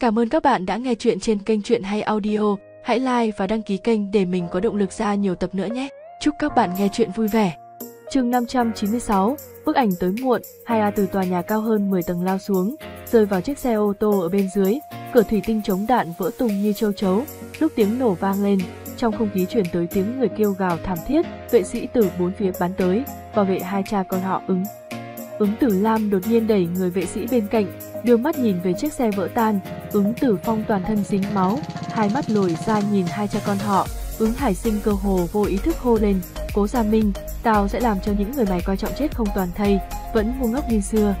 Cảm ơn các bạn đã nghe chuyện trên kênh Chuyện Hay Audio. Hãy like và đăng ký kênh để mình có động lực ra nhiều tập nữa nhé. Chúc các bạn nghe chuyện vui vẻ. chương 596, bức ảnh tới muộn, hai A từ tòa nhà cao hơn 10 tầng lao xuống, rơi vào chiếc xe ô tô ở bên dưới, cửa thủy tinh chống đạn vỡ tung như châu chấu, lúc tiếng nổ vang lên, trong không khí truyền tới tiếng người kêu gào thảm thiết, vệ sĩ từ bốn phía bắn tới, bảo vệ hai cha con họ ứng. Ứng tử Lam đột nhiên đẩy người vệ sĩ bên cạnh, đưa mắt nhìn về chiếc xe vỡ tan, ứng tử phong toàn thân dính máu, hai mắt lồi ra nhìn hai cha con họ, ứng hải sinh cơ hồ vô ý thức hô lên, cố gia minh, tao sẽ làm cho những người mày coi trọng chết không toàn thây, vẫn ngu ngốc như xưa.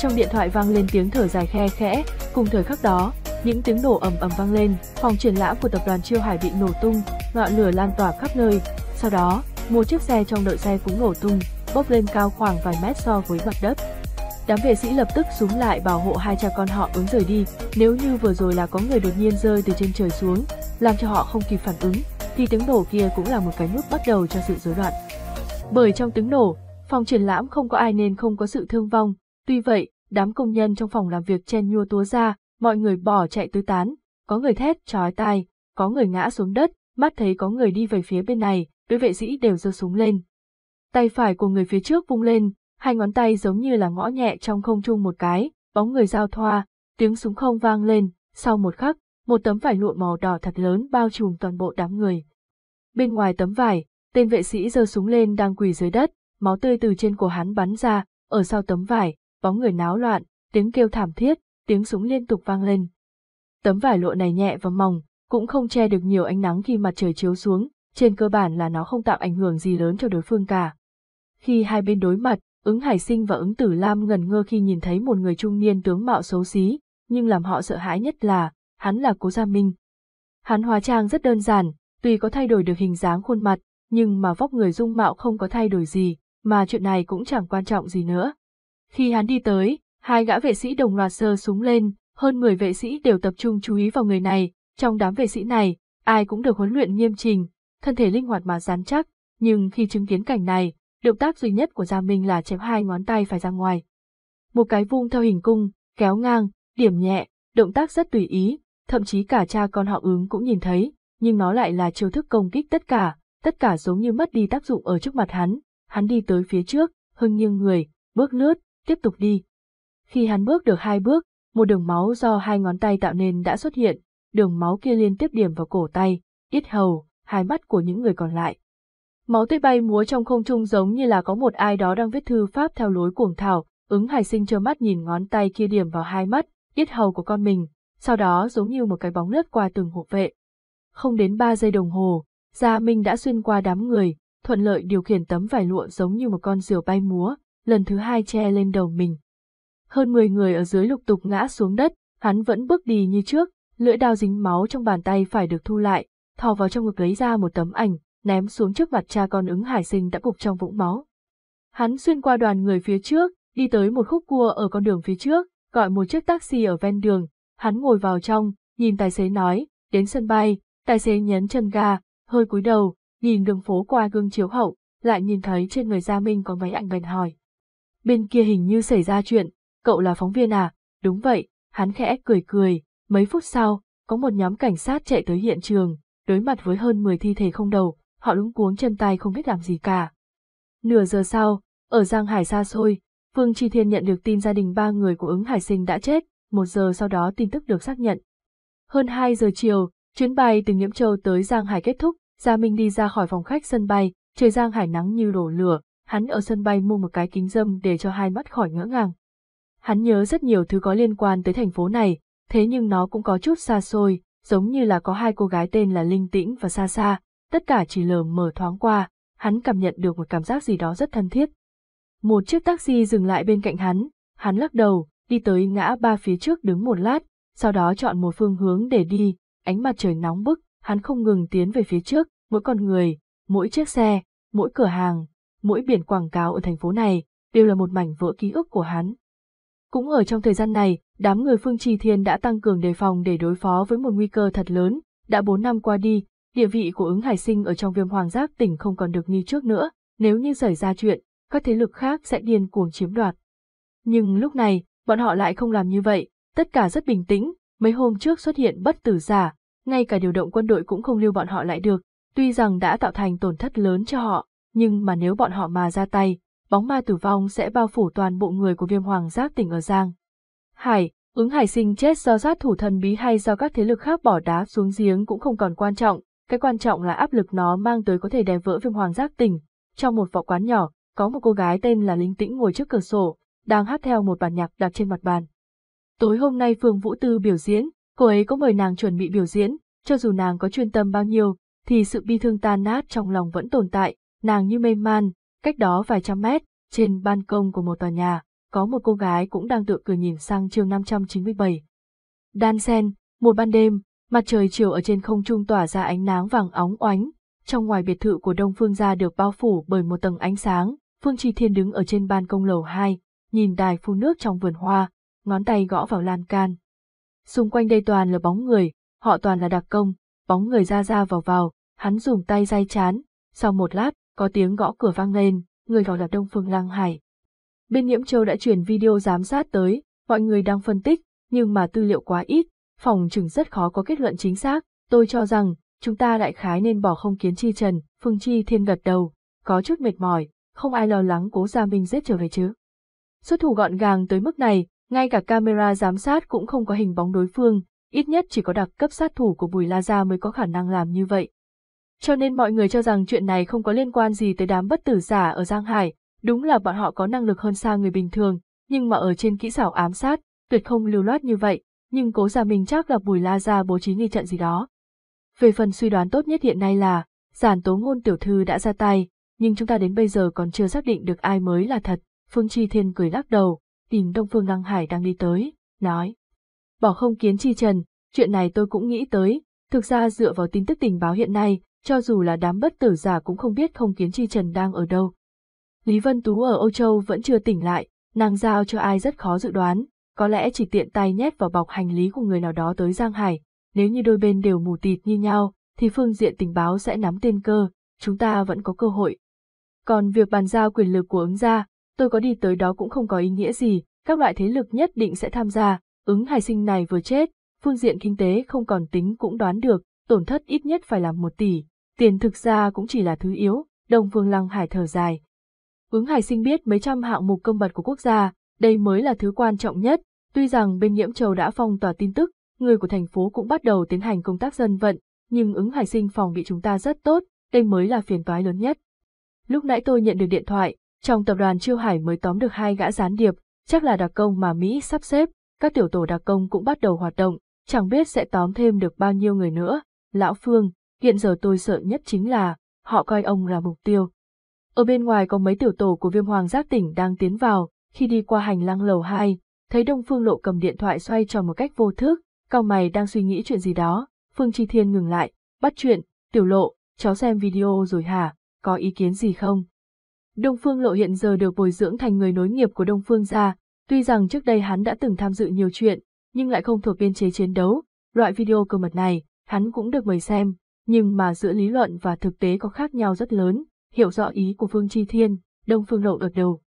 Trong điện thoại vang lên tiếng thở dài khe khẽ, cùng thời khắc đó, những tiếng nổ ầm ầm vang lên, phòng triển lãm của tập đoàn Chiêu Hải bị nổ tung, ngọn lửa lan tỏa khắp nơi. Sau đó, một chiếc xe trong đợi xe cũng nổ tung, bốc lên cao khoảng vài mét so với mặt đất. Đám vệ sĩ lập tức xuống lại bảo hộ hai cha con họ ứng rời đi, nếu như vừa rồi là có người đột nhiên rơi từ trên trời xuống, làm cho họ không kịp phản ứng, thì tiếng nổ kia cũng là một cái nút bắt đầu cho sự rối loạn. Bởi trong tiếng nổ, phòng triển lãm không có ai nên không có sự thương vong, tuy vậy, đám công nhân trong phòng làm việc chen nhua túa ra, mọi người bỏ chạy tứ tán, có người thét chói tai, có người ngã xuống đất, mắt thấy có người đi về phía bên này, đôi vệ sĩ đều giơ súng lên. Tay phải của người phía trước vung lên, hai ngón tay giống như là ngõ nhẹ trong không trung một cái, bóng người giao thoa, tiếng súng không vang lên, sau một khắc, một tấm vải lụa màu đỏ thật lớn bao trùm toàn bộ đám người. Bên ngoài tấm vải, tên vệ sĩ giơ súng lên đang quỳ dưới đất, máu tươi từ trên cổ hắn bắn ra, ở sau tấm vải, bóng người náo loạn, tiếng kêu thảm thiết, tiếng súng liên tục vang lên. Tấm vải lụa này nhẹ và mỏng, cũng không che được nhiều ánh nắng khi mặt trời chiếu xuống, trên cơ bản là nó không tạo ảnh hưởng gì lớn cho đối phương cả. Khi hai bên đối mặt, ứng hải sinh và ứng tử lam ngần ngơ khi nhìn thấy một người trung niên tướng mạo xấu xí, nhưng làm họ sợ hãi nhất là, hắn là cố gia minh. Hắn hóa trang rất đơn giản, tuy có thay đổi được hình dáng khuôn mặt, nhưng mà vóc người dung mạo không có thay đổi gì, mà chuyện này cũng chẳng quan trọng gì nữa. Khi hắn đi tới, hai gã vệ sĩ đồng loạt sơ súng lên, hơn 10 vệ sĩ đều tập trung chú ý vào người này, trong đám vệ sĩ này, ai cũng được huấn luyện nghiêm trình, thân thể linh hoạt mà rắn chắc, nhưng khi chứng kiến cảnh này, động tác duy nhất của Gia Minh là chém hai ngón tay phải ra ngoài. Một cái vung theo hình cung, kéo ngang, điểm nhẹ, động tác rất tùy ý, thậm chí cả cha con họ ứng cũng nhìn thấy, nhưng nó lại là chiêu thức công kích tất cả, tất cả giống như mất đi tác dụng ở trước mặt hắn, hắn đi tới phía trước, hưng nghiêng người, bước lướt, tiếp tục đi. Khi hắn bước được hai bước, một đường máu do hai ngón tay tạo nên đã xuất hiện, đường máu kia liên tiếp điểm vào cổ tay, yết hầu, hai mắt của những người còn lại. Máu tươi bay múa trong không trung giống như là có một ai đó đang viết thư pháp theo lối cuồng thảo, ứng hải sinh trơ mắt nhìn ngón tay kia điểm vào hai mắt, yết hầu của con mình, sau đó giống như một cái bóng lướt qua từng hộ vệ. Không đến ba giây đồng hồ, Gia Minh đã xuyên qua đám người, thuận lợi điều khiển tấm vải lụa giống như một con diều bay múa, lần thứ hai che lên đầu mình. Hơn 10 người ở dưới lục tục ngã xuống đất, hắn vẫn bước đi như trước, lưỡi đao dính máu trong bàn tay phải được thu lại, thò vào trong ngực lấy ra một tấm ảnh, ném xuống trước mặt cha con ứng hải sinh đã gục trong vũng máu. Hắn xuyên qua đoàn người phía trước, đi tới một khúc cua ở con đường phía trước, gọi một chiếc taxi ở ven đường, hắn ngồi vào trong, nhìn tài xế nói, đến sân bay, tài xế nhấn chân ga, hơi cúi đầu, nhìn đường phố qua gương chiếu hậu, lại nhìn thấy trên người Gia Minh có máy ảnh bèn hỏi. Bên kia hình như xảy ra chuyện, cậu là phóng viên à? Đúng vậy, hắn khẽ cười cười, mấy phút sau, có một nhóm cảnh sát chạy tới hiện trường, đối mặt với hơn 10 thi thể không đầu, họ lúng cuống chân tay không biết làm gì cả. Nửa giờ sau, ở Giang Hải xa xôi, Phương Chi Thiên nhận được tin gia đình ba người của ứng hải sinh đã chết, một giờ sau đó tin tức được xác nhận. Hơn 2 giờ chiều, chuyến bay từ Nhiễm Châu tới Giang Hải kết thúc, Gia Minh đi ra khỏi phòng khách sân bay, trời Giang Hải nắng như đổ lửa, hắn ở sân bay mua một cái kính dâm để cho hai mắt khỏi ngỡ ngàng. Hắn nhớ rất nhiều thứ có liên quan tới thành phố này, thế nhưng nó cũng có chút xa xôi, giống như là có hai cô gái tên là Linh Tĩnh và Sa Sa, tất cả chỉ lờ mờ thoáng qua, hắn cảm nhận được một cảm giác gì đó rất thân thiết. Một chiếc taxi dừng lại bên cạnh hắn, hắn lắc đầu, đi tới ngã ba phía trước đứng một lát, sau đó chọn một phương hướng để đi, ánh mặt trời nóng bức, hắn không ngừng tiến về phía trước, mỗi con người, mỗi chiếc xe, mỗi cửa hàng, mỗi biển quảng cáo ở thành phố này, đều là một mảnh vỡ ký ức của hắn. Cũng ở trong thời gian này, đám người Phương Trì Thiên đã tăng cường đề phòng để đối phó với một nguy cơ thật lớn, đã 4 năm qua đi, địa vị của ứng hải sinh ở trong viêm hoàng giác tỉnh không còn được như trước nữa, nếu như xảy ra chuyện, các thế lực khác sẽ điên cuồng chiếm đoạt. Nhưng lúc này, bọn họ lại không làm như vậy, tất cả rất bình tĩnh, Mấy hôm trước xuất hiện bất tử giả, ngay cả điều động quân đội cũng không lưu bọn họ lại được, tuy rằng đã tạo thành tổn thất lớn cho họ, nhưng mà nếu bọn họ mà ra tay, bóng ma tử vong sẽ bao phủ toàn bộ người của viêm hoàng giác tỉnh ở Giang. Hải, ứng hải sinh chết do sát thủ thần bí hay do các thế lực khác bỏ đá xuống giếng cũng không còn quan trọng, cái quan trọng là áp lực nó mang tới có thể đè vỡ viêm hoàng giác tỉnh. Trong một võ quán nhỏ, có một cô gái tên là Linh Tĩnh ngồi trước cửa sổ, đang hát theo một bản nhạc đặt trên mặt bàn. Tối hôm nay Phương Vũ Tư biểu diễn, cô ấy có mời nàng chuẩn bị biểu diễn, cho dù nàng có chuyên tâm bao nhiêu, thì sự bi thương tan nát trong lòng vẫn tồn tại, nàng như mê man, cách đó vài trăm mét, trên ban công của một tòa nhà, có một cô gái cũng đang tựa cười nhìn sang chương 597. Đan sen, một ban đêm, mặt trời chiều ở trên không trung tỏa ra ánh nắng vàng óng oánh, trong ngoài biệt thự của Đông Phương gia được bao phủ bởi một tầng ánh sáng, Phương Chi Thiên đứng ở trên ban công lầu 2, nhìn đài phun nước trong vườn hoa, ngón tay gõ vào lan can. Xung quanh đây toàn là bóng người, họ toàn là đặc công, bóng người ra ra vào vào, hắn dùng tay dai chán, sau một lát, có tiếng gõ cửa vang lên, người gọi là Đông Phương Lăng Hải. Bên Nhiễm Châu đã chuyển video giám sát tới, mọi người đang phân tích, nhưng mà tư liệu quá ít, phòng chừng rất khó có kết luận chính xác, tôi cho rằng, chúng ta đại khái nên bỏ không kiến chi trần, Phương Chi Thiên gật đầu, có chút mệt mỏi, không ai lo lắng cố Gia Minh giết trở về chứ. Xuất thủ gọn gàng tới mức này, ngay cả camera giám sát cũng không có hình bóng đối phương, ít nhất chỉ có đặc cấp sát thủ của Bùi La Gia mới có khả năng làm như vậy. Cho nên mọi người cho rằng chuyện này không có liên quan gì tới đám bất tử giả ở Giang Hải, đúng là bọn họ có năng lực hơn xa người bình thường, nhưng mà ở trên kỹ xảo ám sát, tuyệt không lưu loát như vậy, nhưng cố gia mình chắc là Bùi La Gia bố trí nghi trận gì đó. Về phần suy đoán tốt nhất hiện nay là, giản tố ngôn tiểu thư đã ra tay, nhưng chúng ta đến bây giờ còn chưa xác định được ai mới là thật. Phương Chi Thiên cười lắc đầu, tìm Đông Phương Lăng Hải đang đi tới, nói. Bỏ không kiến chi trần, chuyện này tôi cũng nghĩ tới, thực ra dựa vào tin tức tình báo hiện nay, cho dù là đám bất tử giả cũng không biết không kiến chi trần đang ở đâu. Lý Vân Tú ở Âu Châu vẫn chưa tỉnh lại, nàng giao cho ai rất khó dự đoán, có lẽ chỉ tiện tay nhét vào bọc hành lý của người nào đó tới Giang Hải, nếu như đôi bên đều mù tịt như nhau, thì phương diện tình báo sẽ nắm tiên cơ, chúng ta vẫn có cơ hội. Còn việc bàn giao quyền lực của ứng gia, tôi có đi tới đó cũng không có ý nghĩa gì, các loại thế lực nhất định sẽ tham gia, ứng hải sinh này vừa chết, phương diện kinh tế không còn tính cũng đoán được, tổn thất ít nhất phải là một tỷ, tiền thực ra cũng chỉ là thứ yếu, Đồng Vương Lăng Hải thở dài. Ứng hải sinh biết mấy trăm hạng mục công bật của quốc gia, đây mới là thứ quan trọng nhất, tuy rằng bên nhiễm châu đã phong tỏa tin tức, người của thành phố cũng bắt đầu tiến hành công tác dân vận, nhưng ứng hải sinh phòng bị chúng ta rất tốt, đây mới là phiền toái lớn nhất. Lúc nãy tôi nhận được điện thoại, trong tập đoàn Chiêu Hải mới tóm được hai gã gián điệp, chắc là đặc công mà Mỹ sắp xếp, các tiểu tổ đặc công cũng bắt đầu hoạt động, chẳng biết sẽ tóm thêm được bao nhiêu người nữa. Lão Phương, hiện giờ tôi sợ nhất chính là, họ coi ông là mục tiêu. Ở bên ngoài có mấy tiểu tổ của viêm hoàng giác tỉnh đang tiến vào, khi đi qua hành lang lầu 2, thấy Đông Phương Lộ cầm điện thoại xoay tròn một cách vô thức, cao mày đang suy nghĩ chuyện gì đó, Phương Chi Thiên ngừng lại, bắt chuyện, tiểu lộ, cháu xem video rồi hả, có ý kiến gì không? Đông Phương Lộ hiện giờ được bồi dưỡng thành người nối nghiệp của Đông Phương gia, tuy rằng trước đây hắn đã từng tham dự nhiều chuyện, nhưng lại không thuộc biên chế chiến đấu, loại video cơ mật này, hắn cũng được mời xem, nhưng mà giữa lý luận và thực tế có khác nhau rất lớn, hiểu rõ ý của Phương Chi Thiên, Đông Phương Lộ gật đầu.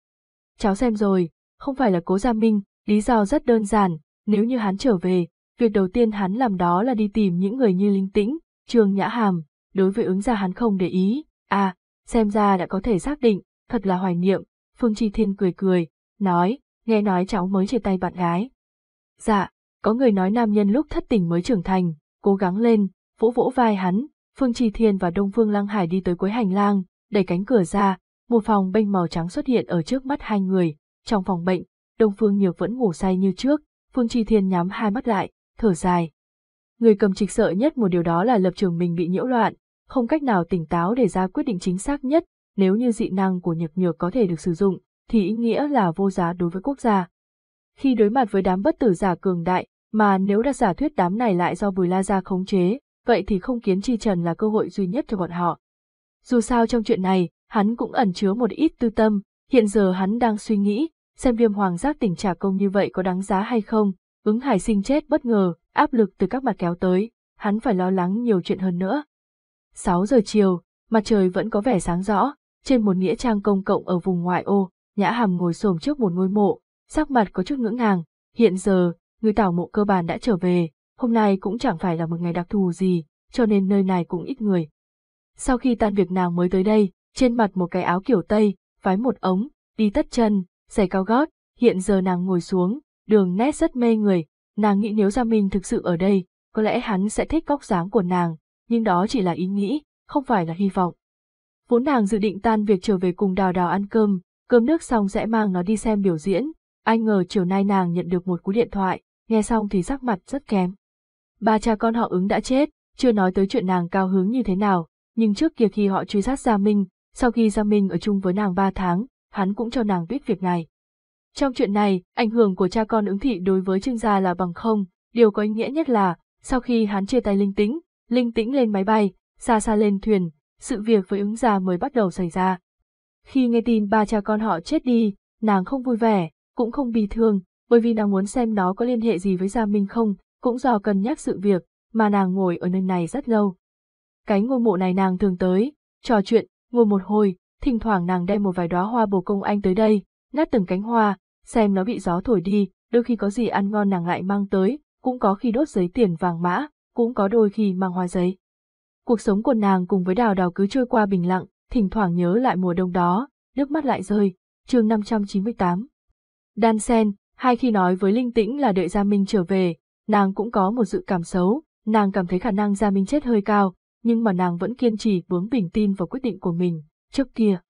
Cháu xem rồi, không phải là cố gia minh, lý do rất đơn giản, nếu như hắn trở về, việc đầu tiên hắn làm đó là đi tìm những người như Linh Tĩnh, Trường Nhã Hàm, đối với ứng gia hắn không để ý, à, xem ra đã có thể xác định, thật là hoài niệm, Phương Chi Thiên cười cười, nói, nghe nói cháu mới chia tay bạn gái. Dạ, có người nói nam nhân lúc thất tình mới trưởng thành, cố gắng lên, vỗ vỗ vai hắn, Phương Chi Thiên và Đông Phương Lăng Hải đi tới cuối hành lang, đẩy cánh cửa ra, một phòng bênh màu trắng xuất hiện ở trước mắt hai người, trong phòng bệnh, Đông Phương Nhược vẫn ngủ say như trước, Phương Chi Thiên nhắm hai mắt lại, thở dài. Người cầm trịch sợ nhất một điều đó là lập trường mình bị nhiễu loạn, không cách nào tỉnh táo để ra quyết định chính xác nhất, nếu như dị năng của nhược nhược có thể được sử dụng, thì ý nghĩa là vô giá đối với quốc gia. Khi đối mặt với đám bất tử giả cường đại, mà nếu đặt giả thuyết đám này lại do Bùi La Gia khống chế, vậy thì không kiến chi trần là cơ hội duy nhất cho bọn họ. Dù sao trong chuyện này, hắn cũng ẩn chứa một ít tư tâm, hiện giờ hắn đang suy nghĩ, xem viêm hoàng giác tỉnh trả công như vậy có đáng giá hay không, ứng hải sinh chết bất ngờ, áp lực từ các mặt kéo tới, hắn phải lo lắng nhiều chuyện hơn nữa. 6 giờ chiều, mặt trời vẫn có vẻ sáng rõ, trên một nghĩa trang công cộng ở vùng ngoại ô, Nhã Hàm ngồi xổm trước một ngôi mộ, sắc mặt có chút ngưỡng ngàng, hiện giờ, người tảo mộ cơ bản đã trở về, hôm nay cũng chẳng phải là một ngày đặc thù gì, cho nên nơi này cũng ít người. Sau khi tan việc nàng mới tới đây, trên mặt một cái áo kiểu Tây, vái một ống, đi tất chân, giày cao gót, hiện giờ nàng ngồi xuống, đường nét rất mê người, nàng nghĩ nếu Gia Minh thực sự ở đây, có lẽ hắn sẽ thích góc dáng của nàng, nhưng đó chỉ là ý nghĩ, không phải là hy vọng. Vốn nàng dự định tan việc trở về cùng đào đào ăn cơm, cơm nước xong sẽ mang nó đi xem biểu diễn, ai ngờ chiều nay nàng nhận được một cú điện thoại, nghe xong thì sắc mặt rất kém. Ba cha con họ ứng đã chết, chưa nói tới chuyện nàng cao hứng như thế nào, nhưng trước kia khi họ truy sát Gia Minh, sau khi Gia Minh ở chung với nàng ba tháng, hắn cũng cho nàng biết việc này. Trong chuyện này, ảnh hưởng của cha con ứng thị đối với Trương gia là bằng không, điều có ý nghĩa nhất là, sau khi hắn chia tay linh tĩnh, linh tĩnh lên máy bay, xa xa lên thuyền, sự việc với ứng gia mới bắt đầu xảy ra. Khi nghe tin ba cha con họ chết đi, nàng không vui vẻ, cũng không bị thương, bởi vì nàng muốn xem nó có liên hệ gì với Gia Minh không, cũng do cân nhắc sự việc, mà nàng ngồi ở nơi này rất lâu. Cái ngôi mộ này nàng thường tới, trò chuyện, ngồi một hồi, thỉnh thoảng nàng đem một vài đóa hoa bồ công anh tới đây, nát từng cánh hoa, xem nó bị gió thổi đi, đôi khi có gì ăn ngon nàng lại mang tới, cũng có khi đốt giấy tiền vàng mã, cũng có đôi khi mang hoa giấy. Cuộc sống của nàng cùng với đào đào cứ trôi qua bình lặng, thỉnh thoảng nhớ lại mùa đông đó, nước mắt lại rơi, chương 598. Đan sen, hai khi nói với Linh Tĩnh là đợi Gia Minh trở về, nàng cũng có một dự cảm xấu, nàng cảm thấy khả năng Gia Minh chết hơi cao, nhưng mà nàng vẫn kiên trì bướng bình tin vào quyết định của mình, trước kia.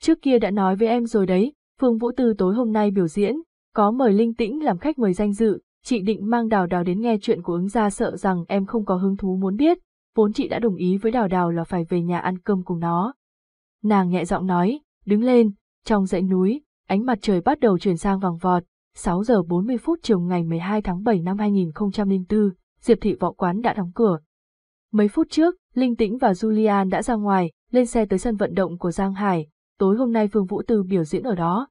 Trước kia đã nói với em rồi đấy, Phương Vũ Tư tối hôm nay biểu diễn, có mời Linh Tĩnh làm khách mời danh dự, chị định mang Đào Đào đến nghe chuyện của ứng gia sợ rằng em không có hứng thú muốn biết, vốn chị đã đồng ý với Đào Đào là phải về nhà ăn cơm cùng nó. Nàng nhẹ giọng nói, đứng lên, trong dãy núi, ánh mặt trời bắt đầu chuyển sang vàng vọt, 6 giờ 40 phút chiều ngày 12 tháng 7 năm 2004, Diệp Thị Võ Quán đã đóng cửa. Mấy phút trước, Linh Tĩnh và Julian đã ra ngoài, lên xe tới sân vận động của Giang Hải, tối hôm nay Phương Vũ Tư biểu diễn ở đó.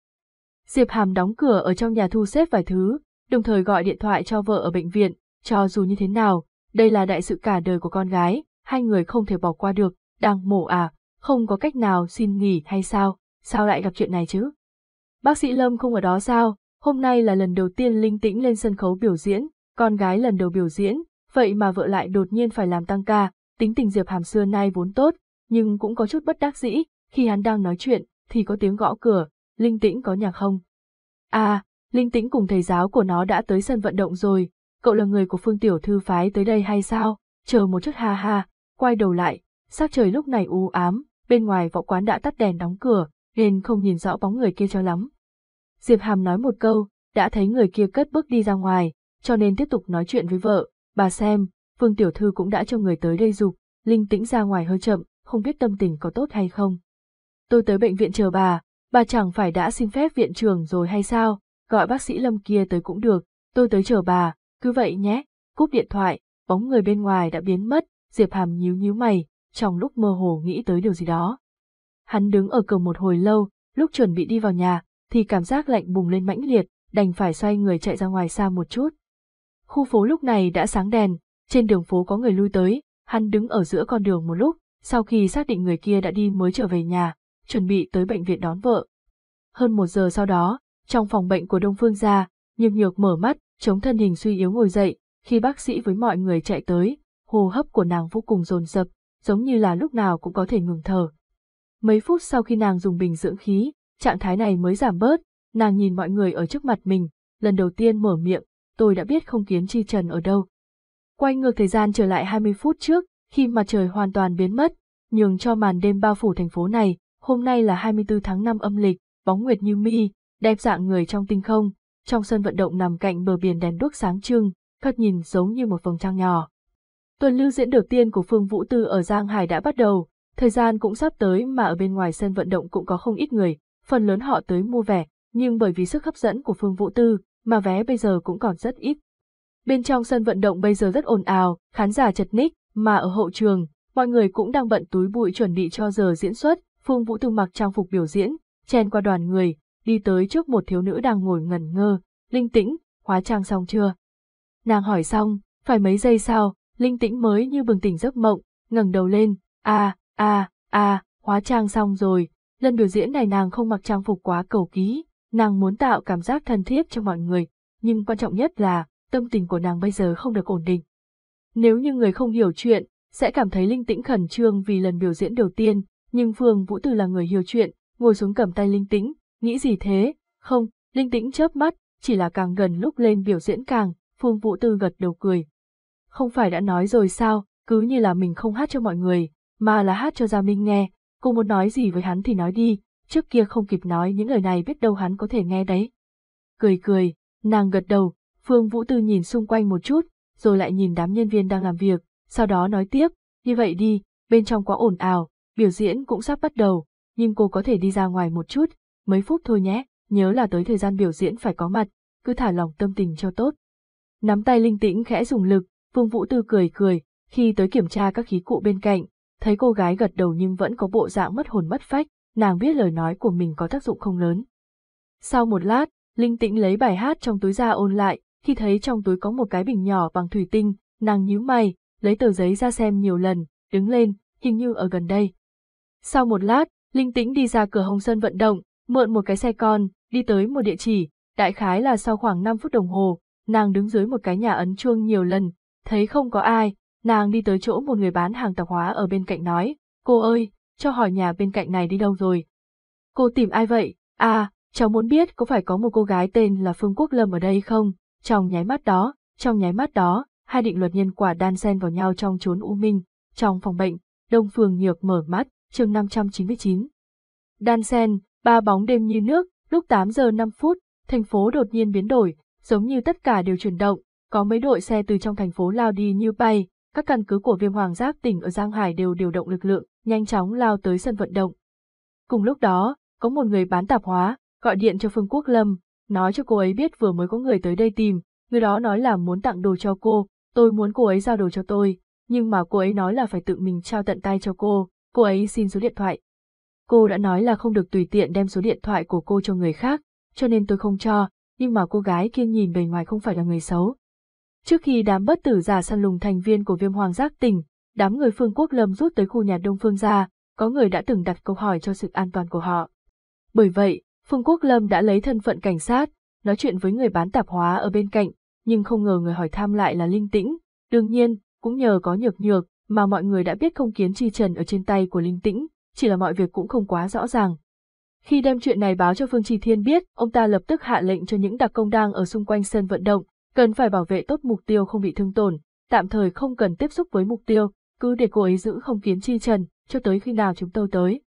Diệp Hàm đóng cửa ở trong nhà thu xếp vài thứ, đồng thời gọi điện thoại cho vợ ở bệnh viện, cho dù như thế nào, đây là đại sự cả đời của con gái, hai người không thể bỏ qua được, đang mổ à, không có cách nào xin nghỉ hay sao, sao lại gặp chuyện này chứ? Bác sĩ Lâm không ở đó sao, hôm nay là lần đầu tiên Linh Tĩnh lên sân khấu biểu diễn, con gái lần đầu biểu diễn, vậy mà vợ lại đột nhiên phải làm tăng ca, tính tình Diệp Hàm xưa nay vốn tốt, nhưng cũng có chút bất đắc dĩ, khi hắn đang nói chuyện, thì có tiếng gõ cửa, Linh Tĩnh có nhà không? À, Linh Tĩnh cùng thầy giáo của nó đã tới sân vận động rồi, cậu là người của Phương Tiểu Thư phái tới đây hay sao? Chờ một chút ha ha, quay đầu lại, sắc trời lúc này u ám, bên ngoài võ quán đã tắt đèn đóng cửa, nên không nhìn rõ bóng người kia cho lắm. Diệp Hàm nói một câu, đã thấy người kia cất bước đi ra ngoài, cho nên tiếp tục nói chuyện với vợ, bà xem, Phương Tiểu Thư cũng đã cho người tới đây dục, Linh Tĩnh ra ngoài hơi chậm, không biết tâm tình có tốt hay không. Tôi tới bệnh viện chờ bà, bà chẳng phải đã xin phép viện trưởng rồi hay sao, gọi bác sĩ Lâm kia tới cũng được, tôi tới chờ bà, cứ vậy nhé, cúp điện thoại, bóng người bên ngoài đã biến mất, Diệp Hàm nhíu nhíu mày, trong lúc mơ hồ nghĩ tới điều gì đó. Hắn đứng ở cửa một hồi lâu, lúc chuẩn bị đi vào nhà, thì cảm giác lạnh bùng lên mãnh liệt, đành phải xoay người chạy ra ngoài xa một chút. Khu phố lúc này đã sáng đèn, trên đường phố có người lui tới, hắn đứng ở giữa con đường một lúc, sau khi xác định người kia đã đi mới trở về nhà, chuẩn bị tới bệnh viện đón vợ. Hơn một giờ sau đó, trong phòng bệnh của Đông Phương gia, Nhược Nhược mở mắt, chống thân hình suy yếu ngồi dậy, khi bác sĩ với mọi người chạy tới, hô hấp của nàng vô cùng dồn dập, giống như là lúc nào cũng có thể ngừng thở. Mấy phút sau khi nàng dùng bình dưỡng khí, trạng thái này mới giảm bớt, nàng nhìn mọi người ở trước mặt mình, lần đầu tiên mở miệng, tôi đã biết không kiến chi trần ở đâu. Quay ngược thời gian trở lại 20 phút trước, khi mặt trời hoàn toàn biến mất, nhường cho màn đêm bao phủ thành phố này, hôm nay là 24 tháng 5 âm lịch, bóng nguyệt như mi, đẹp dạng người trong tinh không, trong sân vận động nằm cạnh bờ biển đèn đuốc sáng trưng, thật nhìn giống như một vầng trăng nhỏ. Tuần lưu diễn đầu tiên của Phương Vũ Tư ở Giang Hải đã bắt đầu, thời gian cũng sắp tới mà ở bên ngoài sân vận động cũng có không ít người, phần lớn họ tới mua vé, nhưng bởi vì sức hấp dẫn của Phương Vũ Tư, mà vé bây giờ cũng còn rất ít. Bên trong sân vận động bây giờ rất ồn ào, khán giả chật ních, mà ở hậu trường, mọi người cũng đang bận túi bụi chuẩn bị cho giờ diễn xuất, Phương Vũ Tư mặc trang phục biểu diễn, chen qua đoàn người, đi tới trước một thiếu nữ đang ngồi ngẩn ngơ, linh tĩnh, hóa trang xong chưa? Nàng hỏi xong, phải mấy giây sau, linh tĩnh mới như bừng tỉnh giấc mộng, ngẩng đầu lên, a a a hóa trang xong rồi, lần biểu diễn này nàng không mặc trang phục quá cầu ký, nàng muốn tạo cảm giác thân thiết cho mọi người, nhưng quan trọng nhất là, tâm tình của nàng bây giờ không được ổn định. Nếu như người không hiểu chuyện, sẽ cảm thấy linh tĩnh khẩn trương vì lần biểu diễn đầu tiên, nhưng Phương Vũ Từ là người hiểu chuyện, ngồi xuống cầm tay linh tĩnh, nghĩ gì thế? Không, linh tĩnh chớp mắt, chỉ là càng gần lúc lên biểu diễn càng, Phương Vũ Tư gật đầu cười. Không phải đã nói rồi sao, cứ như là mình không hát cho mọi người, mà là hát cho Gia Minh nghe, cô muốn nói gì với hắn thì nói đi, trước kia không kịp nói những lời này biết đâu hắn có thể nghe đấy. Cười cười, nàng gật đầu, Phương Vũ Tư nhìn xung quanh một chút, rồi lại nhìn đám nhân viên đang làm việc, sau đó nói tiếp, như vậy đi, bên trong quá ồn ào, biểu diễn cũng sắp bắt đầu, nhưng cô có thể đi ra ngoài một chút, mấy phút thôi nhé, nhớ là tới thời gian biểu diễn phải có mặt, cứ thả lòng tâm tình cho tốt. Nắm tay linh tĩnh khẽ dùng lực, Phương Vũ Tư cười cười, khi tới kiểm tra các khí cụ bên cạnh, thấy cô gái gật đầu nhưng vẫn có bộ dạng mất hồn mất phách, nàng biết lời nói của mình có tác dụng không lớn. Sau một lát, Linh Tĩnh lấy bài hát trong túi ra ôn lại, khi thấy trong túi có một cái bình nhỏ bằng thủy tinh, nàng nhíu mày, lấy tờ giấy ra xem nhiều lần, đứng lên, hình như ở gần đây. Sau một lát, Linh Tĩnh đi ra cửa Hồng Sơn vận động, mượn một cái xe con, đi tới một địa chỉ, đại khái là sau khoảng 5 phút đồng hồ, nàng đứng dưới một cái nhà ấn chuông nhiều lần, thấy không có ai, nàng đi tới chỗ một người bán hàng tạp hóa ở bên cạnh nói, cô ơi, cho hỏi nhà bên cạnh này đi đâu rồi. Cô tìm ai vậy? À, cháu muốn biết có phải có một cô gái tên là Phương Quốc Lâm ở đây không? Trong nháy mắt đó, trong nháy mắt đó, hai định luật nhân quả đan xen vào nhau trong chốn u minh, trong phòng bệnh, Đông Phương Nhược mở mắt, chương 599. Đan sen, ba bóng đêm như nước, lúc 8 giờ 5 phút, thành phố đột nhiên biến đổi, giống như tất cả đều chuyển động, có mấy đội xe từ trong thành phố lao đi như bay, các căn cứ của viêm hoàng giáp tỉnh ở Giang Hải đều điều động lực lượng, nhanh chóng lao tới sân vận động. Cùng lúc đó, có một người bán tạp hóa, gọi điện cho Phương Quốc Lâm, nói cho cô ấy biết vừa mới có người tới đây tìm, người đó nói là muốn tặng đồ cho cô, tôi muốn cô ấy giao đồ cho tôi, nhưng mà cô ấy nói là phải tự mình trao tận tay cho cô, cô ấy xin số điện thoại. Cô đã nói là không được tùy tiện đem số điện thoại của cô cho người khác, cho nên tôi không cho, nhưng mà cô gái kia nhìn bề ngoài không phải là người xấu. Trước khi đám bất tử giả săn lùng thành viên của viêm hoàng giác tỉnh, đám người phương quốc lâm rút tới khu nhà đông phương ra, có người đã từng đặt câu hỏi cho sự an toàn của họ. Bởi vậy, Phương Quốc Lâm đã lấy thân phận cảnh sát, nói chuyện với người bán tạp hóa ở bên cạnh, nhưng không ngờ người hỏi thăm lại là Linh Tĩnh. Đương nhiên, cũng nhờ có nhược nhược, mà mọi người đã biết không kiến chi trần ở trên tay của Linh Tĩnh, chỉ là mọi việc cũng không quá rõ ràng. Khi đem chuyện này báo cho Phương Trì Thiên biết, ông ta lập tức hạ lệnh cho những đặc công đang ở xung quanh sân vận động, cần phải bảo vệ tốt mục tiêu không bị thương tổn, tạm thời không cần tiếp xúc với mục tiêu, cứ để cô ấy giữ không kiến chi trần, cho tới khi nào chúng tôi tới.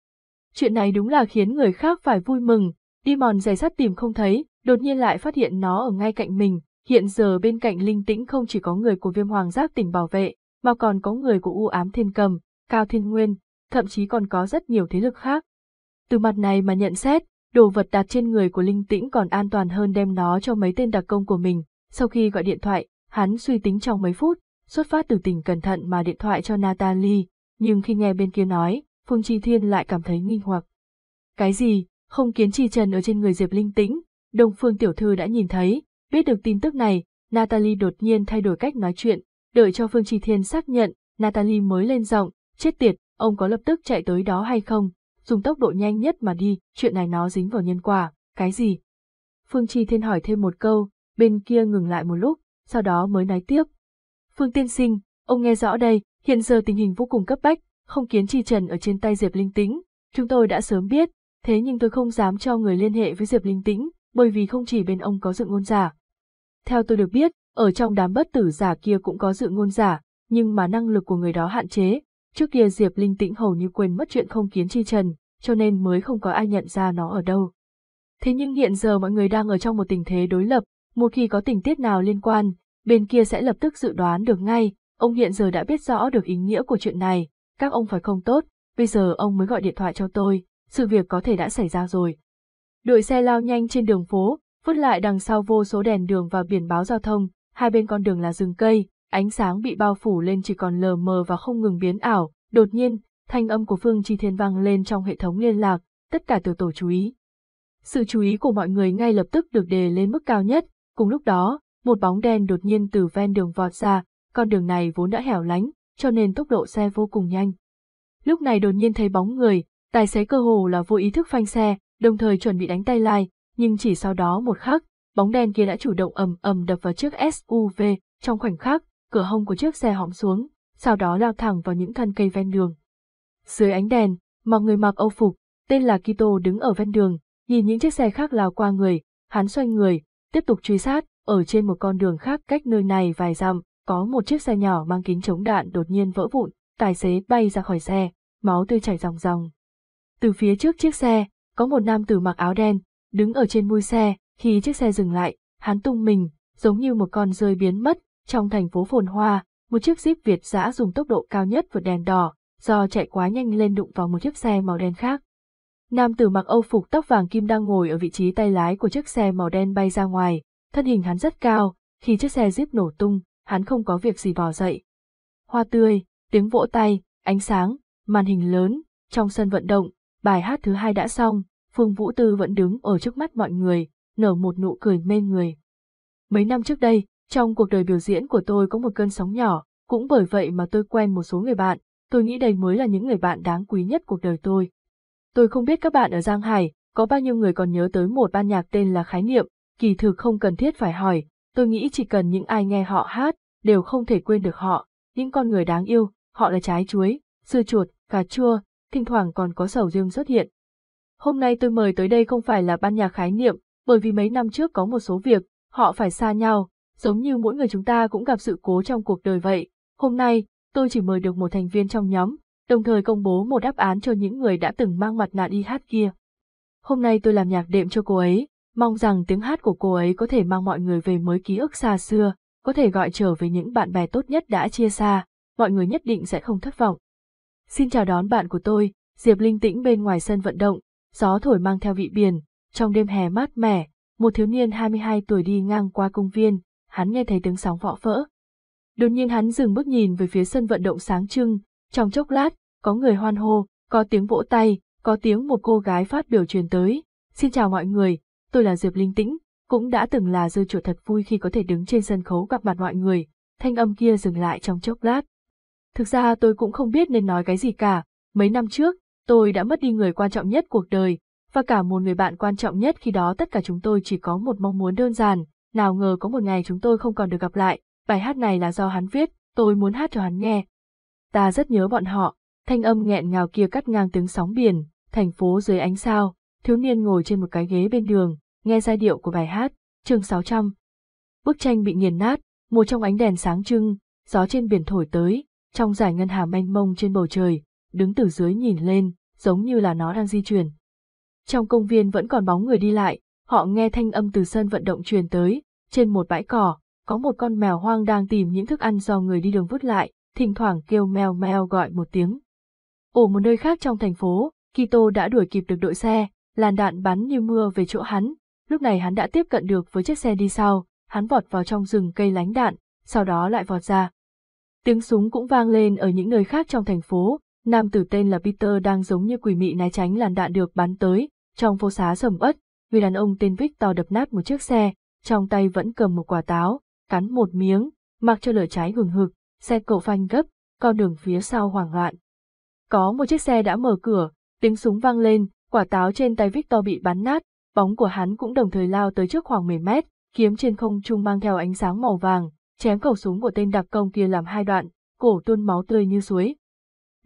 Chuyện này đúng là khiến người khác phải vui mừng, đi mòn giày sắt tìm không thấy, đột nhiên lại phát hiện nó ở ngay cạnh mình, hiện giờ bên cạnh linh tĩnh không chỉ có người của viêm hoàng giác tỉnh bảo vệ, mà còn có người của u ám thiên cầm, cao thiên nguyên, thậm chí còn có rất nhiều thế lực khác. Từ mặt này mà nhận xét, đồ vật đặt trên người của linh tĩnh còn an toàn hơn đem nó cho mấy tên đặc công của mình, sau khi gọi điện thoại, hắn suy tính trong mấy phút, xuất phát từ tình cẩn thận mà điện thoại cho Natalie, nhưng khi nghe bên kia nói, Phương Chi Thiên lại cảm thấy nghi hoặc. Cái gì, không kiến chi trần ở trên người Diệp Linh tĩnh, Đông Phương Tiểu Thư đã nhìn thấy, biết được tin tức này, Natalie đột nhiên thay đổi cách nói chuyện, đợi cho Phương Chi Thiên xác nhận, Natalie mới lên giọng, chết tiệt, ông có lập tức chạy tới đó hay không, dùng tốc độ nhanh nhất mà đi, chuyện này nó dính vào nhân quả, cái gì? Phương Chi Thiên hỏi thêm một câu, bên kia ngừng lại một lúc, sau đó mới nói tiếp. Phương Tiên Sinh, ông nghe rõ đây, hiện giờ tình hình vô cùng cấp bách, không kiến chi trần ở trên tay Diệp Linh Tĩnh, chúng tôi đã sớm biết, thế nhưng tôi không dám cho người liên hệ với Diệp Linh Tĩnh, bởi vì không chỉ bên ông có dự ngôn giả. Theo tôi được biết, ở trong đám bất tử giả kia cũng có dự ngôn giả, nhưng mà năng lực của người đó hạn chế. Trước kia Diệp Linh Tĩnh hầu như quên mất chuyện không kiến chi trần, cho nên mới không có ai nhận ra nó ở đâu. Thế nhưng hiện giờ mọi người đang ở trong một tình thế đối lập, một khi có tình tiết nào liên quan, bên kia sẽ lập tức dự đoán được ngay, ông hiện giờ đã biết rõ được ý nghĩa của chuyện này, các ông phải không tốt, bây giờ ông mới gọi điện thoại cho tôi, sự việc có thể đã xảy ra rồi. Đội xe lao nhanh trên đường phố, vứt lại đằng sau vô số đèn đường và biển báo giao thông, hai bên con đường là rừng cây, ánh sáng bị bao phủ lên chỉ còn lờ mờ và không ngừng biến ảo, đột nhiên, thanh âm của Phương Chi Thiên vang lên trong hệ thống liên lạc, tất cả tiểu tổ chú ý. Sự chú ý của mọi người ngay lập tức được đề lên mức cao nhất, cùng lúc đó, một bóng đen đột nhiên từ ven đường vọt ra, con đường này vốn đã hẻo lánh, cho nên tốc độ xe vô cùng nhanh. Lúc này đột nhiên thấy bóng người, tài xế cơ hồ là vô ý thức phanh xe, đồng thời chuẩn bị đánh tay lai, nhưng chỉ sau đó một khắc, bóng đen kia đã chủ động ầm ầm đập vào chiếc SUV, trong khoảnh khắc, cửa hông của chiếc xe hõm xuống, sau đó lao thẳng vào những thân cây ven đường. Dưới ánh đèn, một người mặc âu phục, tên là Kito đứng ở ven đường, nhìn những chiếc xe khác lao qua người, hắn xoay người, tiếp tục truy sát, ở trên một con đường khác cách nơi này vài dặm, có một chiếc xe nhỏ mang kính chống đạn đột nhiên vỡ vụn, tài xế bay ra khỏi xe, máu tươi chảy ròng ròng. Từ phía trước chiếc xe, có một nam tử mặc áo đen, đứng ở trên mui xe, khi chiếc xe dừng lại, hắn tung mình, giống như một con rơi biến mất, trong thành phố phồn hoa, một chiếc Jeep Việt giã dùng tốc độ cao nhất vượt đèn đỏ, do chạy quá nhanh lên đụng vào một chiếc xe màu đen khác. Nam tử mặc âu phục tóc vàng kim đang ngồi ở vị trí tay lái của chiếc xe màu đen bay ra ngoài, thân hình hắn rất cao, khi chiếc xe Jeep nổ tung, hắn không có việc gì bỏ dậy. Hoa tươi, tiếng vỗ tay, ánh sáng, màn hình lớn, trong sân vận động, bài hát thứ hai đã xong, Phương Vũ Tư vẫn đứng ở trước mắt mọi người, nở một nụ cười mê người. Mấy năm trước đây, trong cuộc đời biểu diễn của tôi có một cơn sóng nhỏ, cũng bởi vậy mà tôi quen một số người bạn, tôi nghĩ đây mới là những người bạn đáng quý nhất cuộc đời tôi. Tôi không biết các bạn ở Giang Hải, có bao nhiêu người còn nhớ tới một ban nhạc tên là Khái Niệm, kỳ thực không cần thiết phải hỏi, tôi nghĩ chỉ cần những ai nghe họ hát, đều không thể quên được họ, những con người đáng yêu, họ là trái chuối, dưa chuột, cà chua, thỉnh thoảng còn có sầu riêng xuất hiện. Hôm nay tôi mời tới đây không phải là ban nhạc khái niệm, bởi vì mấy năm trước có một số việc, họ phải xa nhau, giống như mỗi người chúng ta cũng gặp sự cố trong cuộc đời vậy. Hôm nay, tôi chỉ mời được một thành viên trong nhóm, đồng thời công bố một đáp án cho những người đã từng mang mặt nạ đi hát kia. Hôm nay tôi làm nhạc đệm cho cô ấy, mong rằng tiếng hát của cô ấy có thể mang mọi người về mới ký ức xa xưa, có thể gọi trở về những bạn bè tốt nhất đã chia xa, mọi người nhất định sẽ không thất vọng. Xin chào đón bạn của tôi, Diệp Linh tĩnh bên ngoài sân vận động, gió thổi mang theo vị biển, trong đêm hè mát mẻ, một thiếu niên 22 tuổi đi ngang qua công viên, hắn nghe thấy tiếng sóng vọ vỡ. Đột nhiên hắn dừng bước nhìn về phía sân vận động sáng trưng, trong chốc lát, có người hoan hô, có tiếng vỗ tay, có tiếng một cô gái phát biểu truyền tới. Xin chào mọi người, tôi là Diệp Linh Tĩnh, cũng đã từng là dư chuột thật vui khi có thể đứng trên sân khấu gặp mặt mọi người, thanh âm kia dừng lại trong chốc lát. Thực ra tôi cũng không biết nên nói cái gì cả, mấy năm trước, tôi đã mất đi người quan trọng nhất cuộc đời, và cả một người bạn quan trọng nhất khi đó tất cả chúng tôi chỉ có một mong muốn đơn giản, nào ngờ có một ngày chúng tôi không còn được gặp lại, bài hát này là do hắn viết, tôi muốn hát cho hắn nghe. Ta rất nhớ bọn họ, thanh âm nghẹn ngào kia cắt ngang tiếng sóng biển, thành phố dưới ánh sao, thiếu niên ngồi trên một cái ghế bên đường, nghe giai điệu của bài hát, chương 600. Bức tranh bị nghiền nát, một trong ánh đèn sáng trưng, gió trên biển thổi tới, trong giải ngân hà mênh mông trên bầu trời, đứng từ dưới nhìn lên, giống như là nó đang di chuyển. Trong công viên vẫn còn bóng người đi lại, họ nghe thanh âm từ sân vận động truyền tới, trên một bãi cỏ, có một con mèo hoang đang tìm những thức ăn do người đi đường vứt lại, thỉnh thoảng kêu meo meo gọi một tiếng. Ở một nơi khác trong thành phố, Kito đã đuổi kịp được đội xe, làn đạn bắn như mưa về chỗ hắn, lúc này hắn đã tiếp cận được với chiếc xe đi sau, hắn vọt vào trong rừng cây lánh đạn, sau đó lại vọt ra. Tiếng súng cũng vang lên ở những nơi khác trong thành phố, nam tử tên là Peter đang giống như quỷ mị né tránh làn đạn được bắn tới, trong phố xá sầm uất, người đàn ông tên Victor đập nát một chiếc xe, trong tay vẫn cầm một quả táo, cắn một miếng, mặc cho lửa cháy hừng hực, xe cậu phanh gấp, con đường phía sau hoảng loạn. Có một chiếc xe đã mở cửa, tiếng súng vang lên, quả táo trên tay Victor bị bắn nát, bóng của hắn cũng đồng thời lao tới trước khoảng 10 mét, kiếm trên không trung mang theo ánh sáng màu vàng, chém khẩu súng của tên đặc công kia làm hai đoạn, cổ tuôn máu tươi như suối.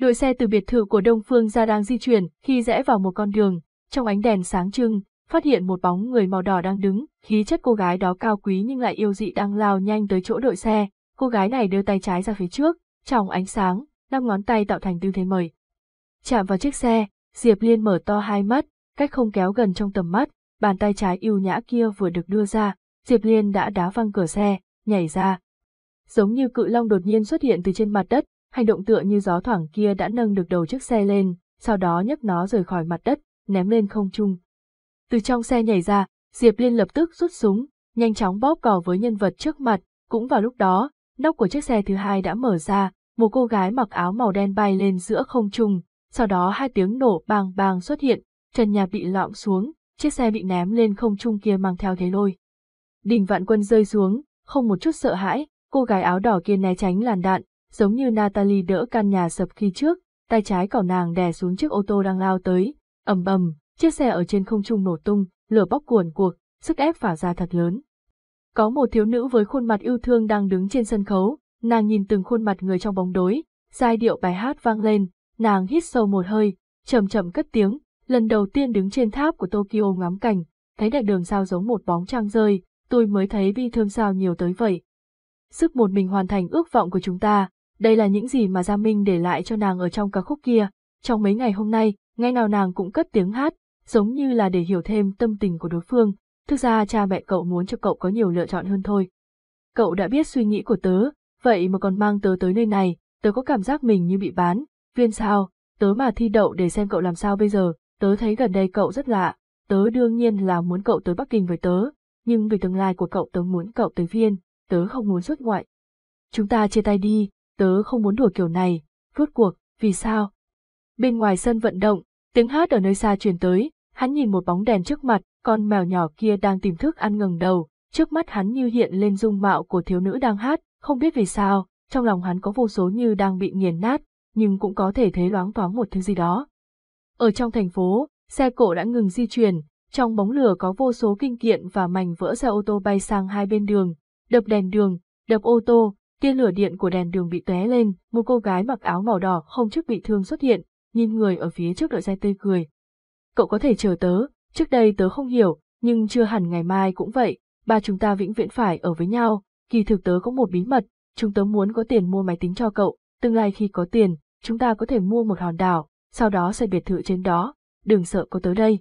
Đội xe từ biệt thự của Đông Phương ra đang di chuyển, khi rẽ vào một con đường, trong ánh đèn sáng trưng, phát hiện một bóng người màu đỏ đang đứng, khí chất cô gái đó cao quý nhưng lại yêu dị đang lao nhanh tới chỗ đội xe, cô gái này đưa tay trái ra phía trước, trong ánh sáng, năm ngón tay tạo thành tư thế mời. Chạm vào chiếc xe, Diệp Liên mở to hai mắt, cách không kéo gần trong tầm mắt, bàn tay trái yêu nhã kia vừa được đưa ra, Diệp Liên đã đá văng cửa xe, nhảy ra. Giống như cự long đột nhiên xuất hiện từ trên mặt đất, hành động tựa như gió thoảng kia đã nâng được đầu chiếc xe lên, sau đó nhấc nó rời khỏi mặt đất, ném lên không trung. Từ trong xe nhảy ra, Diệp Liên lập tức rút súng, nhanh chóng bóp cò với nhân vật trước mặt, cũng vào lúc đó, nóc của chiếc xe thứ hai đã mở ra, một cô gái mặc áo màu đen bay lên giữa không trung, sau đó hai tiếng nổ bang bang xuất hiện, trần nhà bị lõm xuống, chiếc xe bị ném lên không trung kia mang theo thế lôi. Đình vạn quân rơi xuống, không một chút sợ hãi, cô gái áo đỏ kia né tránh làn đạn, giống như Natalie đỡ căn nhà sập khi trước, tay trái cỏ nàng đè xuống chiếc ô tô đang lao tới, ầm ầm, chiếc xe ở trên không trung nổ tung, lửa bốc cuồn cuộc, sức ép phả ra thật lớn. Có một thiếu nữ với khuôn mặt yêu thương đang đứng trên sân khấu, Nàng nhìn từng khuôn mặt người trong bóng tối, giai điệu bài hát vang lên, nàng hít sâu một hơi, chậm chậm cất tiếng, lần đầu tiên đứng trên tháp của Tokyo ngắm cảnh, thấy đại đường sao giống một bóng trăng rơi, tôi mới thấy bi thương sao nhiều tới vậy. Sức một mình hoàn thành ước vọng của chúng ta, đây là những gì mà Gia Minh để lại cho nàng ở trong ca khúc kia. Trong mấy ngày hôm nay, ngay nào nàng cũng cất tiếng hát, giống như là để hiểu thêm tâm tình của đối phương. Thực ra cha mẹ cậu muốn cho cậu có nhiều lựa chọn hơn thôi. Cậu đã biết suy nghĩ của tớ, vậy mà còn mang tớ tới nơi này, tớ có cảm giác mình như bị bán. Viên sao, tớ mà thi đậu để xem cậu làm sao bây giờ, tớ thấy gần đây cậu rất lạ. Tớ đương nhiên là muốn cậu tới Bắc Kinh với tớ, nhưng vì tương lai của cậu tớ muốn cậu tới viên, tớ không muốn xuất ngoại. Chúng ta chia tay đi, tớ không muốn đùa kiểu này, rốt cuộc, vì sao? Bên ngoài sân vận động, tiếng hát ở nơi xa truyền tới, hắn nhìn một bóng đèn trước mặt, con mèo nhỏ kia đang tìm thức ăn ngừng đầu, trước mắt hắn như hiện lên dung mạo của thiếu nữ đang hát, không biết vì sao, trong lòng hắn có vô số như đang bị nghiền nát, nhưng cũng có thể thấy loáng thoáng một thứ gì đó. Ở trong thành phố, xe cộ đã ngừng di chuyển, trong bóng lửa có vô số kinh kiện và mảnh vỡ xe ô tô bay sang hai bên đường, đập đèn đường, đập ô tô, tia lửa điện của đèn đường bị tóe lên, một cô gái mặc áo màu đỏ không chức bị thương xuất hiện, nhìn người ở phía trước đội xe tươi cười. Cậu có thể chờ tớ, trước đây tớ không hiểu, nhưng chưa hẳn ngày mai cũng vậy, ba chúng ta vĩnh viễn phải ở với nhau, kỳ thực tớ có một bí mật, chúng tớ muốn có tiền mua máy tính cho cậu, tương lai khi có tiền, chúng ta có thể mua một hòn đảo, sau đó xây biệt thự trên đó, đừng sợ có tớ đây.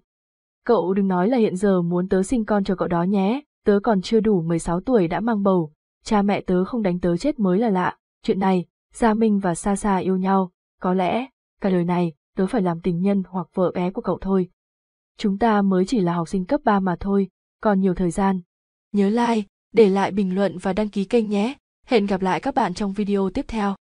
Cậu đừng nói là hiện giờ muốn tớ sinh con cho cậu đó nhé, tớ còn chưa đủ 16 tuổi đã mang bầu, cha mẹ tớ không đánh tớ chết mới là lạ, chuyện này, Gia Minh và Sa Sa yêu nhau, có lẽ, cả đời này, tớ phải làm tình nhân hoặc vợ bé của cậu thôi. Chúng ta mới chỉ là học sinh cấp 3 mà thôi, còn nhiều thời gian. Nhớ like, để lại bình luận và đăng ký kênh nhé. Hẹn gặp lại các bạn trong video tiếp theo.